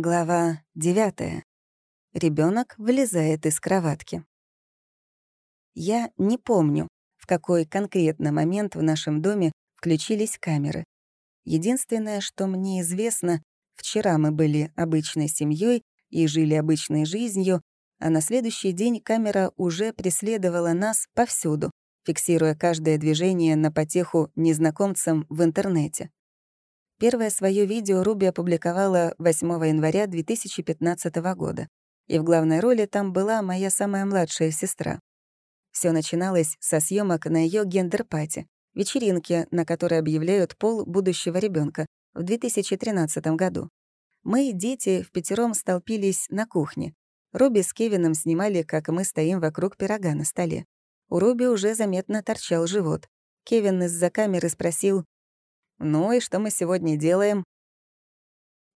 Глава 9. Ребенок вылезает из кроватки. Я не помню, в какой конкретно момент в нашем доме включились камеры. Единственное, что мне известно, вчера мы были обычной семьей и жили обычной жизнью, а на следующий день камера уже преследовала нас повсюду, фиксируя каждое движение на потеху незнакомцам в интернете. Первое свое видео Руби опубликовала 8 января 2015 года, и в главной роли там была моя самая младшая сестра. Все начиналось со съемок на ее гендер-пати, вечеринке, на которой объявляют пол будущего ребенка в 2013 году. Мы, дети, в пятером столпились на кухне. Руби с Кевином снимали, как мы стоим вокруг пирога на столе. У Руби уже заметно торчал живот. Кевин из-за камеры спросил, «Ну и что мы сегодня делаем?»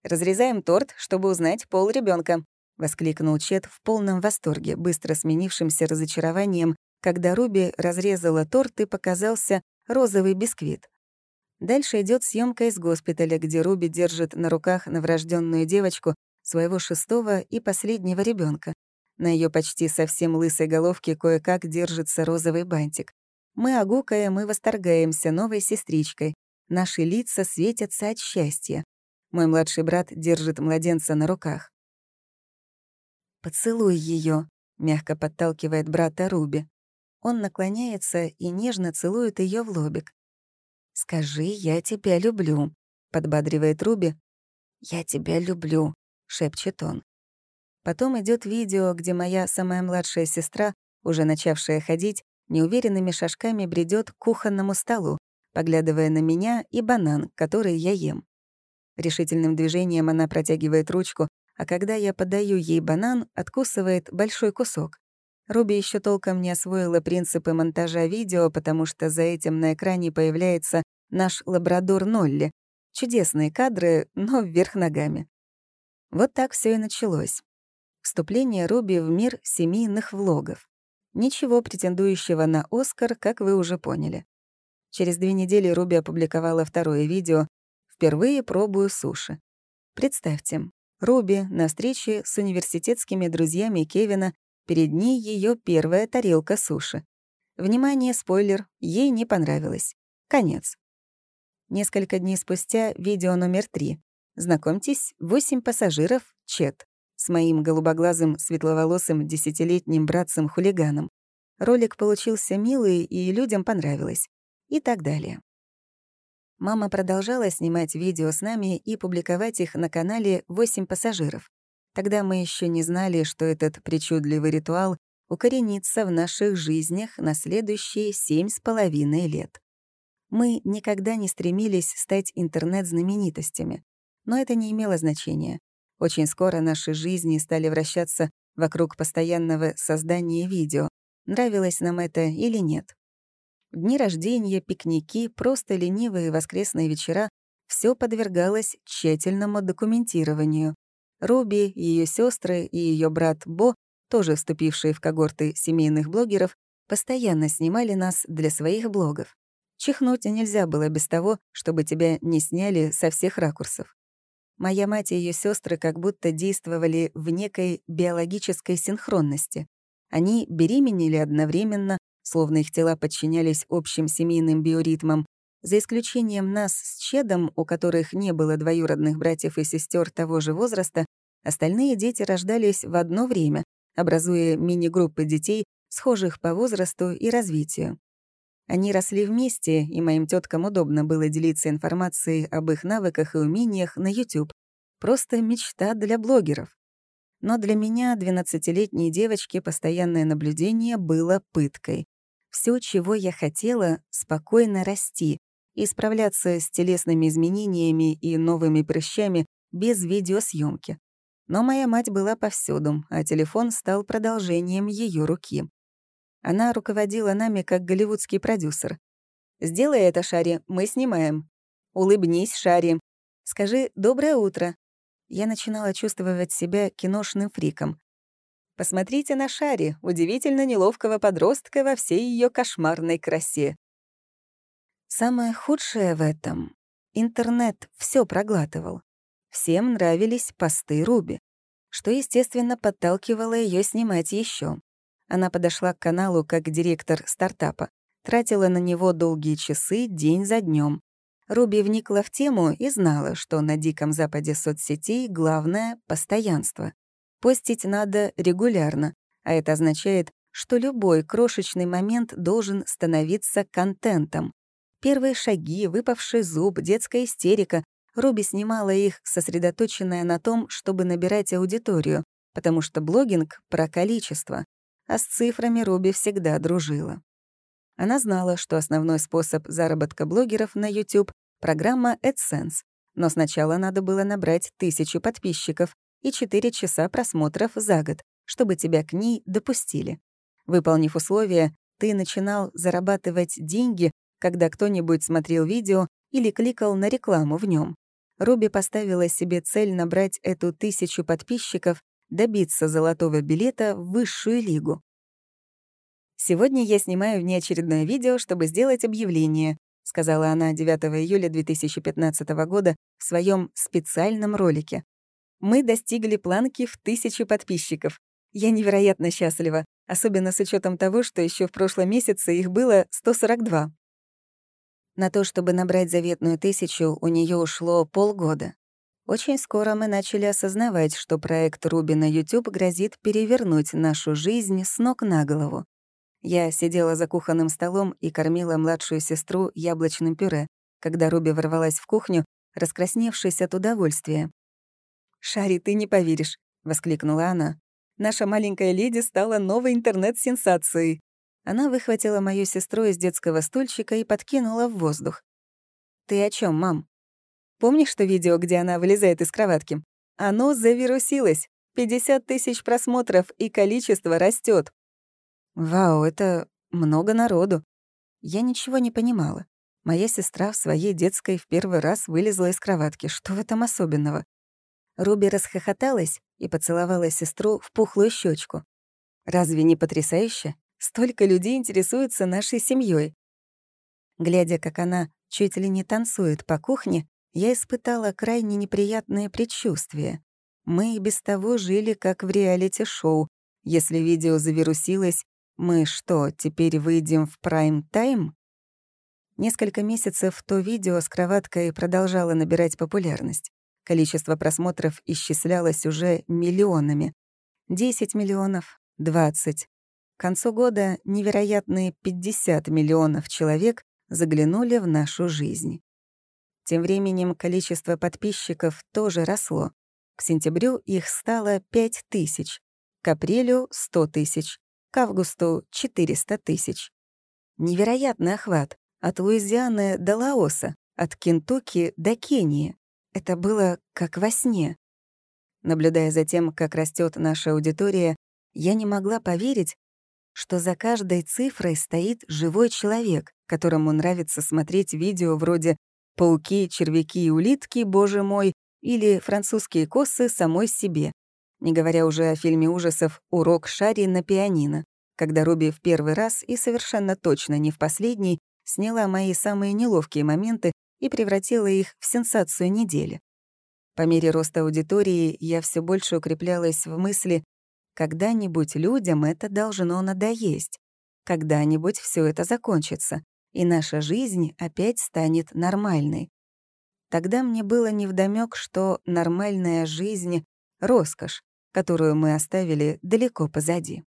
«Разрезаем торт, чтобы узнать пол ребенка, воскликнул Чет в полном восторге, быстро сменившимся разочарованием, когда Руби разрезала торт и показался розовый бисквит. Дальше идет съемка из госпиталя, где Руби держит на руках новорожденную девочку своего шестого и последнего ребенка. На ее почти совсем лысой головке кое-как держится розовый бантик. Мы огукаем и восторгаемся новой сестричкой, Наши лица светятся от счастья. Мой младший брат держит младенца на руках. «Поцелуй ее, мягко подталкивает брата Руби. Он наклоняется и нежно целует ее в лобик. «Скажи, я тебя люблю», — подбадривает Руби. «Я тебя люблю», — шепчет он. Потом идет видео, где моя самая младшая сестра, уже начавшая ходить, неуверенными шажками бредет к кухонному столу, поглядывая на меня и банан, который я ем. Решительным движением она протягивает ручку, а когда я подаю ей банан, откусывает большой кусок. Руби еще толком не освоила принципы монтажа видео, потому что за этим на экране появляется наш лабрадор Нолли. Чудесные кадры, но вверх ногами. Вот так все и началось. Вступление Руби в мир семейных влогов. Ничего претендующего на Оскар, как вы уже поняли. Через две недели Руби опубликовала второе видео «Впервые пробую суши». Представьте, Руби на встрече с университетскими друзьями Кевина перед ней ее первая тарелка суши. Внимание, спойлер, ей не понравилось. Конец. Несколько дней спустя видео номер три. Знакомьтесь, восемь пассажиров, Чет, с моим голубоглазым светловолосым десятилетним братцем-хулиганом. Ролик получился милый, и людям понравилось и так далее. Мама продолжала снимать видео с нами и публиковать их на канале «8 пассажиров». Тогда мы еще не знали, что этот причудливый ритуал укоренится в наших жизнях на следующие семь с половиной лет. Мы никогда не стремились стать интернет-знаменитостями, но это не имело значения. Очень скоро наши жизни стали вращаться вокруг постоянного создания видео, нравилось нам это или нет. Дни рождения, пикники, просто ленивые воскресные вечера — все подвергалось тщательному документированию. Руби, ее сестры и ее брат Бо, тоже вступившие в когорты семейных блогеров, постоянно снимали нас для своих блогов. Чихнуть нельзя было без того, чтобы тебя не сняли со всех ракурсов. Моя мать и ее сестры как будто действовали в некой биологической синхронности. Они беременели одновременно, словно их тела подчинялись общим семейным биоритмам, за исключением нас с Чедом, у которых не было двоюродных братьев и сестер того же возраста, остальные дети рождались в одно время, образуя мини-группы детей, схожих по возрасту и развитию. Они росли вместе, и моим теткам удобно было делиться информацией об их навыках и умениях на YouTube. Просто мечта для блогеров. Но для меня, 12-летней девочки, постоянное наблюдение было пыткой. Все, чего я хотела, спокойно расти и справляться с телесными изменениями и новыми прыщами без видеосъемки. Но моя мать была повсюду, а телефон стал продолжением ее руки. Она руководила нами как голливудский продюсер. «Сделай это, Шари, мы снимаем. Улыбнись, Шари. Скажи «доброе утро». Я начинала чувствовать себя киношным фриком. Посмотрите на Шари, удивительно неловкого подростка во всей ее кошмарной красе. Самое худшее в этом — интернет все проглатывал. Всем нравились посты Руби, что, естественно, подталкивало ее снимать еще. Она подошла к каналу как директор стартапа, тратила на него долгие часы день за днем. Руби вникла в тему и знала, что на Диком Западе соцсетей главное — постоянство. Постить надо регулярно, а это означает, что любой крошечный момент должен становиться контентом. Первые шаги, выпавший зуб, детская истерика. Руби снимала их, сосредоточенная на том, чтобы набирать аудиторию, потому что блогинг — про количество, а с цифрами Руби всегда дружила. Она знала, что основной способ заработка блогеров на YouTube — программа AdSense, но сначала надо было набрать тысячу подписчиков и 4 часа просмотров за год, чтобы тебя к ней допустили. Выполнив условия, ты начинал зарабатывать деньги когда кто-нибудь смотрел видео или кликал на рекламу в нем. Руби поставила себе цель набрать эту тысячу подписчиков, добиться золотого билета в высшую лигу. «Сегодня я снимаю внеочередное видео, чтобы сделать объявление», сказала она 9 июля 2015 года в своем специальном ролике. «Мы достигли планки в тысячу подписчиков. Я невероятно счастлива, особенно с учетом того, что еще в прошлом месяце их было 142. На то, чтобы набрать заветную тысячу, у нее ушло полгода. Очень скоро мы начали осознавать, что проект Руби на YouTube грозит перевернуть нашу жизнь с ног на голову. Я сидела за кухонным столом и кормила младшую сестру яблочным пюре, когда Руби ворвалась в кухню, раскрасневшись от удовольствия. «Шари, ты не поверишь», — воскликнула она. «Наша маленькая леди стала новой интернет-сенсацией. Она выхватила мою сестру из детского стульчика и подкинула в воздух. «Ты о чем, мам? Помнишь то видео, где она вылезает из кроватки? Оно завирусилось. 50 тысяч просмотров, и количество растет. Вау, это много народу. Я ничего не понимала. Моя сестра в своей детской в первый раз вылезла из кроватки. Что в этом особенного? Руби расхохоталась и поцеловала сестру в пухлую щечку. Разве не потрясающе? Столько людей интересуются нашей семьей. Глядя, как она чуть ли не танцует по кухне, я испытала крайне неприятное предчувствие. Мы и без того жили как в реалити-шоу. Если видео завирусилось, мы что, теперь выйдем в прайм-тайм? Несколько месяцев то видео с кроваткой продолжало набирать популярность. Количество просмотров исчислялось уже миллионами. 10 миллионов, 20, к концу года невероятные 50 миллионов человек заглянули в нашу жизнь. Тем временем количество подписчиков тоже росло. К сентябрю их стало 5 тысяч, к апрелю — 100 тысяч, к августу — 400 тысяч. Невероятный охват от Луизианы до Лаоса, от Кентукки до Кении. Это было как во сне. Наблюдая за тем, как растет наша аудитория, я не могла поверить, что за каждой цифрой стоит живой человек, которому нравится смотреть видео вроде «Пауки, червяки и улитки, боже мой» или «Французские косы самой себе», не говоря уже о фильме ужасов «Урок Шари на пианино», когда Руби в первый раз и совершенно точно не в последний сняла мои самые неловкие моменты и превратила их в сенсацию недели. По мере роста аудитории я все больше укреплялась в мысли, когда-нибудь людям это должно надоесть. Когда-нибудь все это закончится, и наша жизнь опять станет нормальной. Тогда мне было невдомёк, что нормальная жизнь — роскошь, которую мы оставили далеко позади.